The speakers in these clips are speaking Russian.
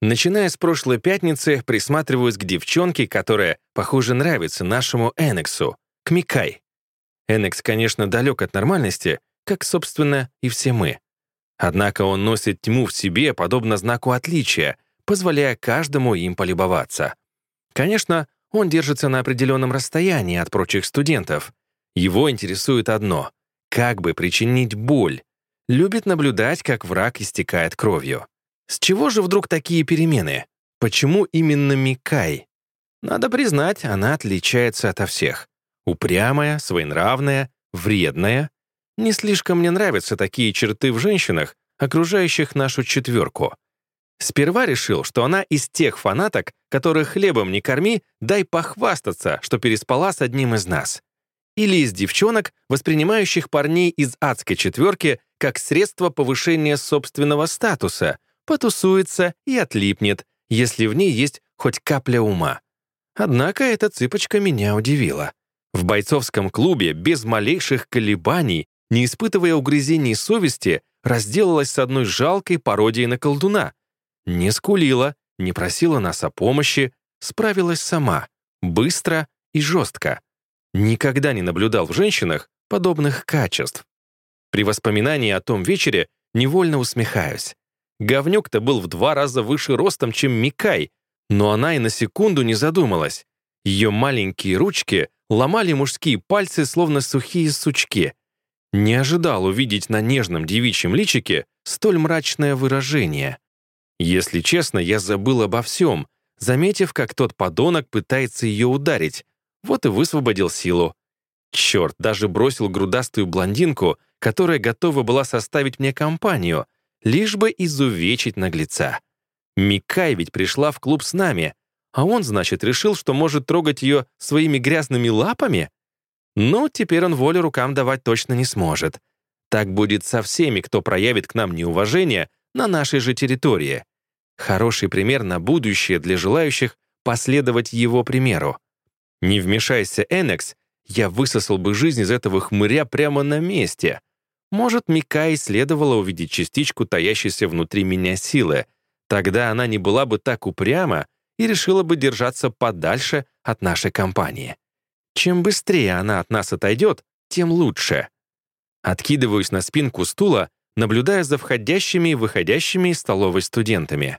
Начиная с прошлой пятницы, присматриваюсь к девчонке, которая, похоже, нравится нашему Энексу, к Микай. Энекс, конечно, далек от нормальности, как, собственно, и все мы. Однако он носит тьму в себе, подобно знаку отличия, позволяя каждому им полюбоваться. Конечно, он держится на определенном расстоянии от прочих студентов. Его интересует одно — как бы причинить боль. Любит наблюдать, как враг истекает кровью. С чего же вдруг такие перемены? Почему именно Микай? Надо признать, она отличается ото всех. Упрямая, своенравная, вредная. Не слишком мне нравятся такие черты в женщинах, окружающих нашу четверку. Сперва решил, что она из тех фанаток, которых хлебом не корми, дай похвастаться, что переспала с одним из нас. Или из девчонок, воспринимающих парней из адской четверки как средство повышения собственного статуса, потусуется и отлипнет, если в ней есть хоть капля ума. Однако эта цыпочка меня удивила. В бойцовском клубе без малейших колебаний, не испытывая угрызений совести, разделалась с одной жалкой пародией на колдуна. Не скулила, не просила нас о помощи, справилась сама, быстро и жестко. Никогда не наблюдал в женщинах подобных качеств. При воспоминании о том вечере невольно усмехаюсь. Говнюк-то был в два раза выше ростом, чем Микай, но она и на секунду не задумалась. Ее маленькие ручки ломали мужские пальцы, словно сухие сучки. Не ожидал увидеть на нежном девичьем личике столь мрачное выражение. Если честно, я забыл обо всем, заметив, как тот подонок пытается ее ударить, вот и высвободил силу. Черт, даже бросил грудастую блондинку, которая готова была составить мне компанию, лишь бы изувечить наглеца. Микай ведь пришла в клуб с нами, а он, значит, решил, что может трогать ее своими грязными лапами? Ну, теперь он волю рукам давать точно не сможет. Так будет со всеми, кто проявит к нам неуважение на нашей же территории. Хороший пример на будущее для желающих последовать его примеру. Не вмешайся, Энекс, я высосал бы жизнь из этого хмыря прямо на месте. Может, Микай следовало увидеть частичку таящейся внутри меня силы. Тогда она не была бы так упряма и решила бы держаться подальше от нашей компании. Чем быстрее она от нас отойдет, тем лучше. Откидываюсь на спинку стула, наблюдая за входящими и выходящими из столовой студентами.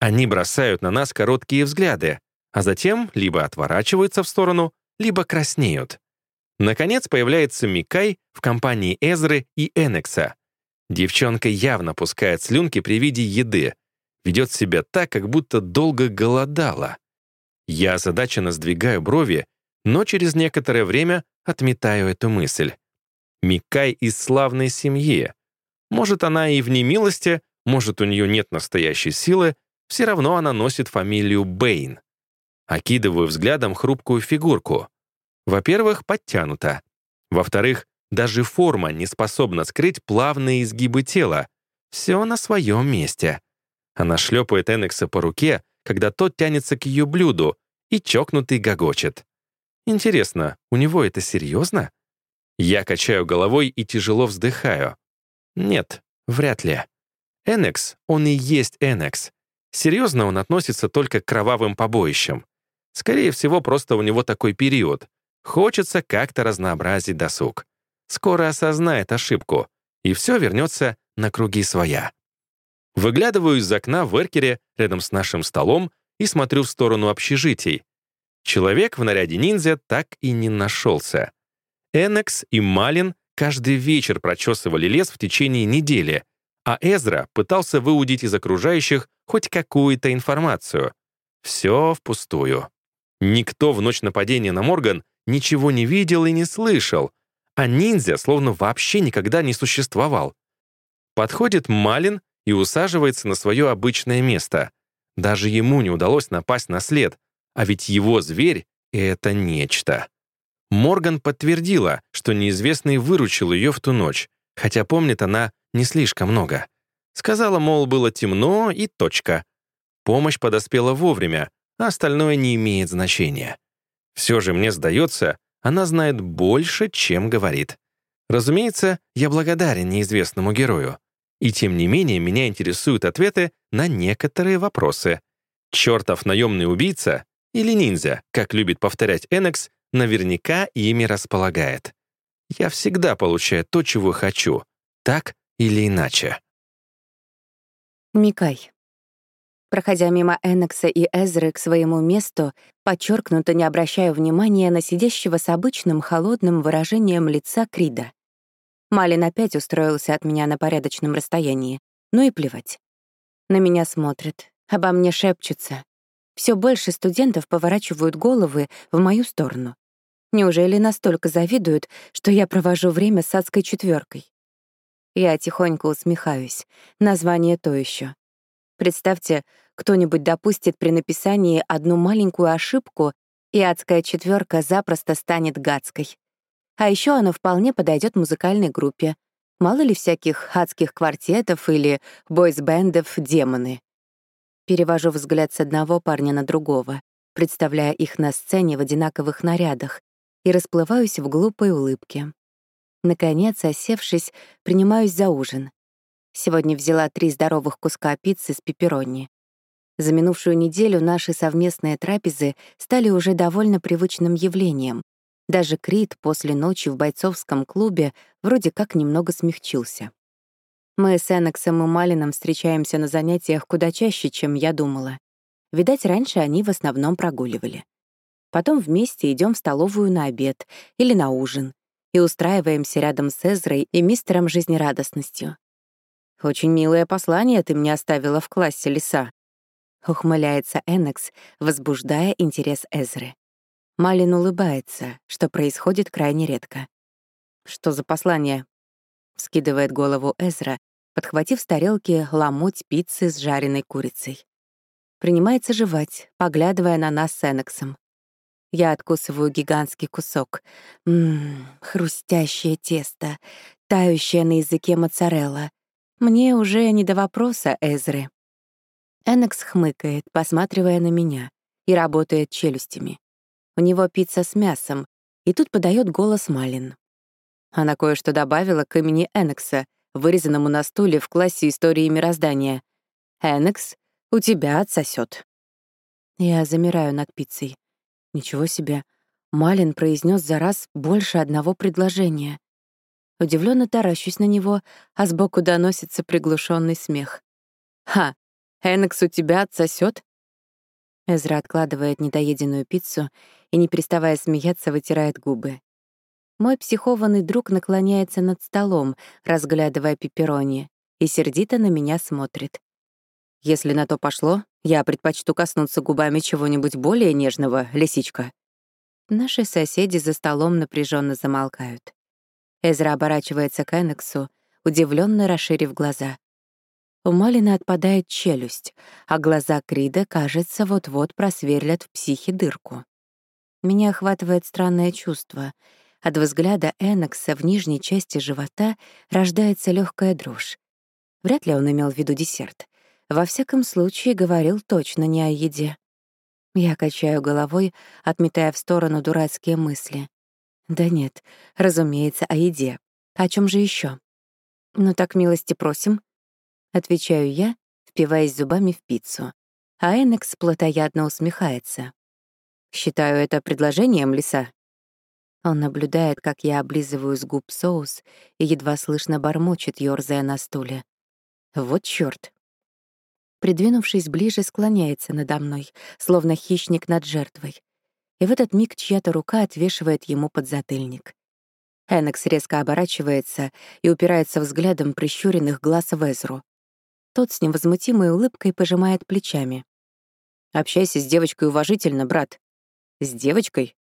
Они бросают на нас короткие взгляды, а затем либо отворачиваются в сторону, либо краснеют. Наконец появляется Микай в компании Эзры и Энекса. Девчонка явно пускает слюнки при виде еды, ведет себя так, как будто долго голодала. Я озадаченно сдвигаю брови, но через некоторое время отметаю эту мысль. Микай из славной семьи. Может, она и в немилости, может, у нее нет настоящей силы, все равно она носит фамилию Бэйн. Окидываю взглядом хрупкую фигурку. Во-первых, подтянута. Во-вторых, даже форма не способна скрыть плавные изгибы тела. Все на своем месте. Она шлепает Энекса по руке, когда тот тянется к ее блюду, и чокнутый гогочет. Интересно, у него это серьезно? Я качаю головой и тяжело вздыхаю. Нет, вряд ли. Энекс, он и есть Энекс. Серьезно он относится только к кровавым побоищам. Скорее всего, просто у него такой период. Хочется как-то разнообразить досуг. Скоро осознает ошибку, и все вернется на круги своя. Выглядываю из окна в эркере рядом с нашим столом и смотрю в сторону общежитий. Человек в наряде ниндзя так и не нашелся. Энекс и Малин каждый вечер прочесывали лес в течение недели, а Эзра пытался выудить из окружающих хоть какую-то информацию. Все впустую. Никто в ночь нападения на Морган ничего не видел и не слышал, а ниндзя словно вообще никогда не существовал. Подходит Малин и усаживается на свое обычное место. Даже ему не удалось напасть на след, а ведь его зверь — это нечто. Морган подтвердила, что неизвестный выручил ее в ту ночь, хотя помнит она не слишком много. Сказала, мол, было темно и точка. Помощь подоспела вовремя, а остальное не имеет значения. Все же, мне сдается, она знает больше, чем говорит. Разумеется, я благодарен неизвестному герою. И тем не менее меня интересуют ответы на некоторые вопросы. Чертов наемный убийца или ниндзя, как любит повторять Энекс, наверняка ими располагает. Я всегда получаю то, чего хочу, так или иначе. Микай. Проходя мимо Энекса и Эзры к своему месту, подчеркнуто не обращаю внимания на сидящего с обычным холодным выражением лица Крида. Малин опять устроился от меня на порядочном расстоянии. Ну и плевать. На меня смотрят, обо мне шепчутся. Все больше студентов поворачивают головы в мою сторону. Неужели настолько завидуют, что я провожу время с адской четверкой? Я тихонько усмехаюсь. Название то еще. Представьте, кто-нибудь допустит при написании одну маленькую ошибку, и адская четверка запросто станет гадской. А еще она вполне подойдет музыкальной группе. Мало ли всяких адских квартетов или бойсбендов демоны. Перевожу взгляд с одного парня на другого, представляя их на сцене в одинаковых нарядах, и расплываюсь в глупой улыбке. Наконец, осевшись, принимаюсь за ужин. Сегодня взяла три здоровых куска пиццы с пепперони. За минувшую неделю наши совместные трапезы стали уже довольно привычным явлением. Даже Крит после ночи в бойцовском клубе вроде как немного смягчился. Мы с Эннексом и Малином встречаемся на занятиях куда чаще, чем я думала. Видать, раньше они в основном прогуливали. Потом вместе идем в столовую на обед или на ужин и устраиваемся рядом с Эзрой и мистером жизнерадостностью. «Очень милое послание ты мне оставила в классе, лиса», — ухмыляется Эннекс, возбуждая интерес Эзры. Малин улыбается, что происходит крайне редко. «Что за послание?» — скидывает голову Эзра, подхватив с тарелки ломоть пиццы с жареной курицей. Принимается жевать, поглядывая на нас с Эннексом. Я откусываю гигантский кусок. Ммм, хрустящее тесто, тающее на языке моцарелла. Мне уже не до вопроса Эзры. Энекс хмыкает, посматривая на меня, и работает челюстями. У него пицца с мясом, и тут подает голос Малин. Она кое-что добавила к имени Энекса, вырезанному на стуле в классе истории мироздания. «Энекс, у тебя отсосет. Я замираю над пиццей. Ничего себе. Малин произнес за раз больше одного предложения. Удивленно таращусь на него, а сбоку доносится приглушенный смех. «Ха! Энекс у тебя отсосет? Эзра откладывает недоеденную пиццу и, не переставая смеяться, вытирает губы. Мой психованный друг наклоняется над столом, разглядывая пепперони, и сердито на меня смотрит. Если на то пошло, я предпочту коснуться губами чего-нибудь более нежного, лисичка. Наши соседи за столом напряженно замолкают. Эзра оборачивается к Энексу, удивленно расширив глаза. У Малина отпадает челюсть, а глаза Крида, кажется, вот-вот просверлят в психе дырку. Меня охватывает странное чувство. От взгляда Энекса в нижней части живота рождается легкая дрожь. Вряд ли он имел в виду десерт. Во всяком случае, говорил точно не о еде. Я качаю головой, отметая в сторону дурацкие мысли. Да нет, разумеется, о еде. О чем же еще? Ну так милости просим. Отвечаю я, впиваясь зубами в пиццу. А Энекс плотоядно усмехается. Считаю это предложением, лиса. Он наблюдает, как я облизываю с губ соус и едва слышно бормочет, ёрзая на стуле. Вот чёрт. Придвинувшись ближе, склоняется надо мной, словно хищник над жертвой. И в этот миг чья-то рука отвешивает ему подзатыльник. Энекс резко оборачивается и упирается взглядом прищуренных глаз в Эзру. Тот с невозмутимой улыбкой пожимает плечами. «Общайся с девочкой уважительно, брат». «С девочкой?»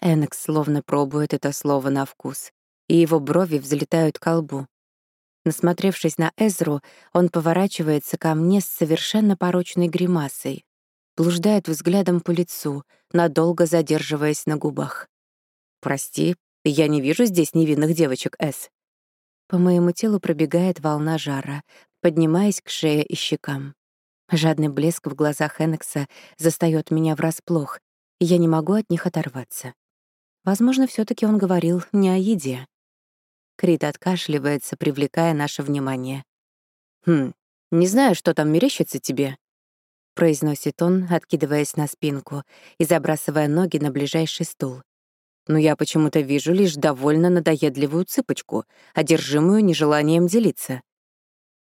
Энекс словно пробует это слово на вкус, и его брови взлетают к лбу. Насмотревшись на Эзру, он поворачивается ко мне с совершенно порочной гримасой, блуждает взглядом по лицу, надолго задерживаясь на губах. «Прости, я не вижу здесь невинных девочек, Эс». По моему телу пробегает волна жара, поднимаясь к шее и щекам. Жадный блеск в глазах Энекса застаёт меня врасплох, и я не могу от них оторваться. Возможно, все таки он говорил не о еде. Крит откашливается, привлекая наше внимание. «Хм, не знаю, что там мерещится тебе», — произносит он, откидываясь на спинку и забрасывая ноги на ближайший стул. «Но я почему-то вижу лишь довольно надоедливую цыпочку, одержимую нежеланием делиться».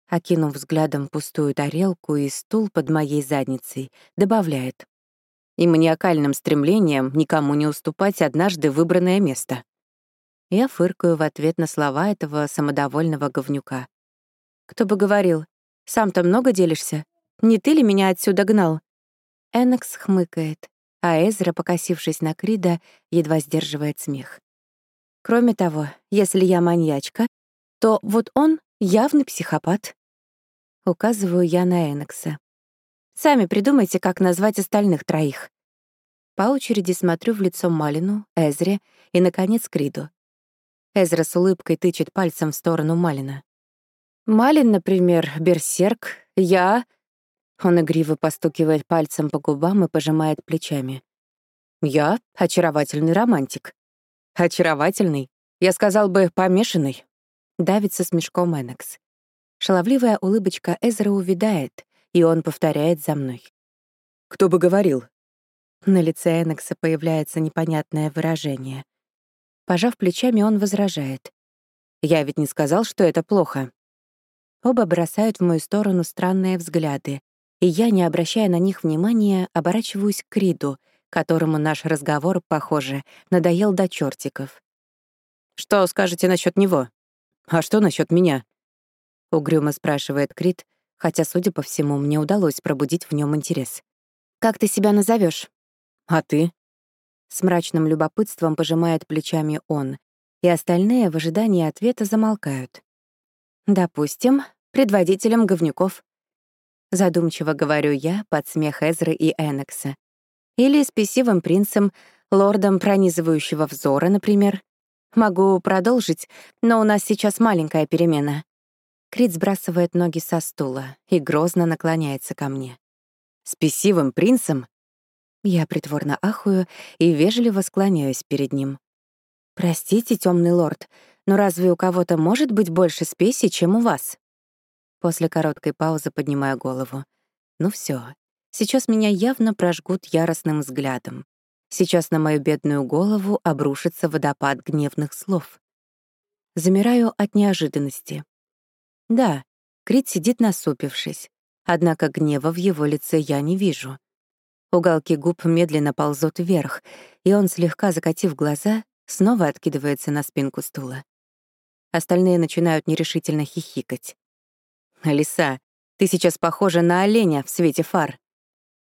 Окинув взглядом пустую тарелку и стул под моей задницей, добавляет. «И маниакальным стремлением никому не уступать однажды выбранное место». Я фыркаю в ответ на слова этого самодовольного говнюка. «Кто бы говорил, сам-то много делишься? Не ты ли меня отсюда гнал?» Эннекс хмыкает, а Эзра, покосившись на Крида, едва сдерживает смех. Кроме того, если я маньячка, то вот он явный психопат. Указываю я на Эннекса. Сами придумайте, как назвать остальных троих. По очереди смотрю в лицо Малину, Эзре и, наконец, Криду. Эзра с улыбкой тычет пальцем в сторону Малина. «Малин, например, берсерк, я...» Он игриво постукивает пальцем по губам и пожимает плечами. «Я — очаровательный романтик». «Очаровательный? Я сказал бы, помешанный». Давится с мешком Энекс. Шаловливая улыбочка Эзра увядает, и он повторяет за мной. «Кто бы говорил?» На лице Энекса появляется непонятное выражение. Пожав плечами, он возражает. «Я ведь не сказал, что это плохо». Оба бросают в мою сторону странные взгляды, и я, не обращая на них внимания, оборачиваюсь к Криду, которому наш разговор, похоже, надоел до чертиков. «Что скажете насчет него? А что насчет меня?» — угрюмо спрашивает Крид, хотя, судя по всему, мне удалось пробудить в нем интерес. «Как ты себя назовешь? «А ты?» С мрачным любопытством пожимает плечами он, и остальные в ожидании ответа замолкают. «Допустим, предводителем говнюков». Задумчиво говорю я под смех Эзры и Энекса. Или спесивым принцем, лордом пронизывающего взора, например. Могу продолжить, но у нас сейчас маленькая перемена. Крит сбрасывает ноги со стула и грозно наклоняется ко мне. «Спесивым принцем?» Я притворно ахую и вежливо склоняюсь перед ним. «Простите, темный лорд, но разве у кого-то может быть больше спеси, чем у вас?» После короткой паузы поднимаю голову. «Ну все, сейчас меня явно прожгут яростным взглядом. Сейчас на мою бедную голову обрушится водопад гневных слов. Замираю от неожиданности. Да, Крит сидит насупившись, однако гнева в его лице я не вижу. Уголки губ медленно ползут вверх, и он, слегка закатив глаза, снова откидывается на спинку стула. Остальные начинают нерешительно хихикать. «Лиса, ты сейчас похожа на оленя в свете фар».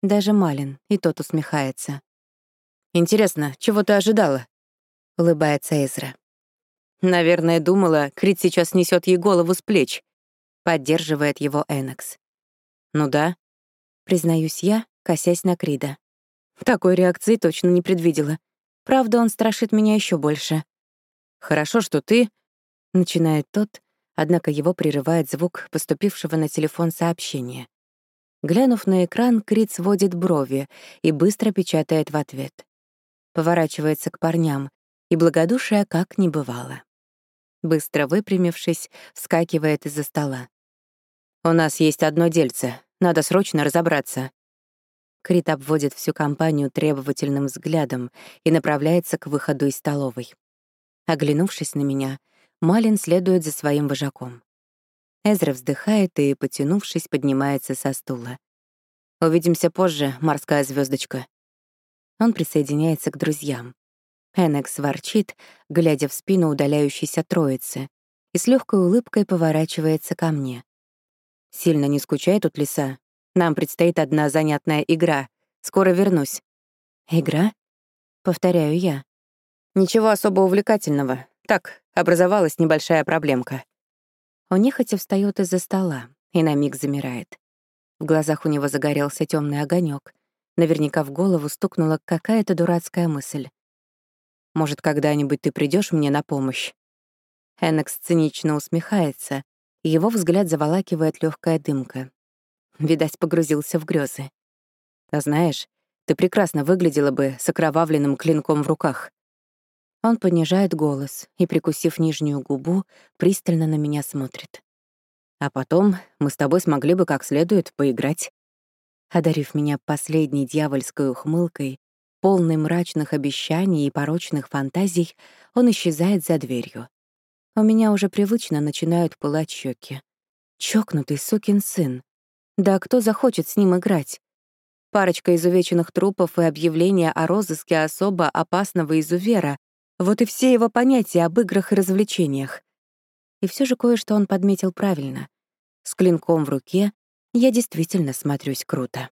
Даже Малин, и тот усмехается. «Интересно, чего ты ожидала?» — улыбается Эзра. «Наверное, думала, Крит сейчас несет ей голову с плеч», — поддерживает его Энакс. «Ну да», — признаюсь я, косясь на Крида. Такой реакции точно не предвидела. Правда, он страшит меня еще больше. «Хорошо, что ты...» — начинает тот, однако его прерывает звук поступившего на телефон сообщения. Глянув на экран, Крид сводит брови и быстро печатает в ответ. Поворачивается к парням, и благодушие как не бывало. Быстро выпрямившись, вскакивает из-за стола. «У нас есть одно дельце, надо срочно разобраться», Крит обводит всю компанию требовательным взглядом и направляется к выходу из столовой. Оглянувшись на меня, Малин следует за своим вожаком. Эзра вздыхает и, потянувшись, поднимается со стула. «Увидимся позже, морская звездочка. Он присоединяется к друзьям. Энекс ворчит, глядя в спину удаляющейся троицы, и с легкой улыбкой поворачивается ко мне. «Сильно не скучай тут, лиса?» Нам предстоит одна занятная игра. Скоро вернусь». «Игра?» — повторяю я. «Ничего особо увлекательного. Так, образовалась небольшая проблемка». Он нехотя встаёт из-за стола и на миг замирает. В глазах у него загорелся темный огонек. Наверняка в голову стукнула какая-то дурацкая мысль. «Может, когда-нибудь ты придешь мне на помощь?» Эннекс цинично усмехается, и его взгляд заволакивает легкая дымка, Видать, погрузился в грезы. А знаешь, ты прекрасно выглядела бы с окровавленным клинком в руках. Он понижает голос и, прикусив нижнюю губу, пристально на меня смотрит. А потом мы с тобой смогли бы как следует поиграть. Одарив меня последней дьявольской ухмылкой, полной мрачных обещаний и порочных фантазий, он исчезает за дверью. У меня уже привычно начинают пылать щеки. Чокнутый сукин сын. Да кто захочет с ним играть? Парочка изувеченных трупов и объявление о розыске особо опасного изувера — вот и все его понятия об играх и развлечениях. И все же кое-что он подметил правильно. С клинком в руке я действительно смотрюсь круто.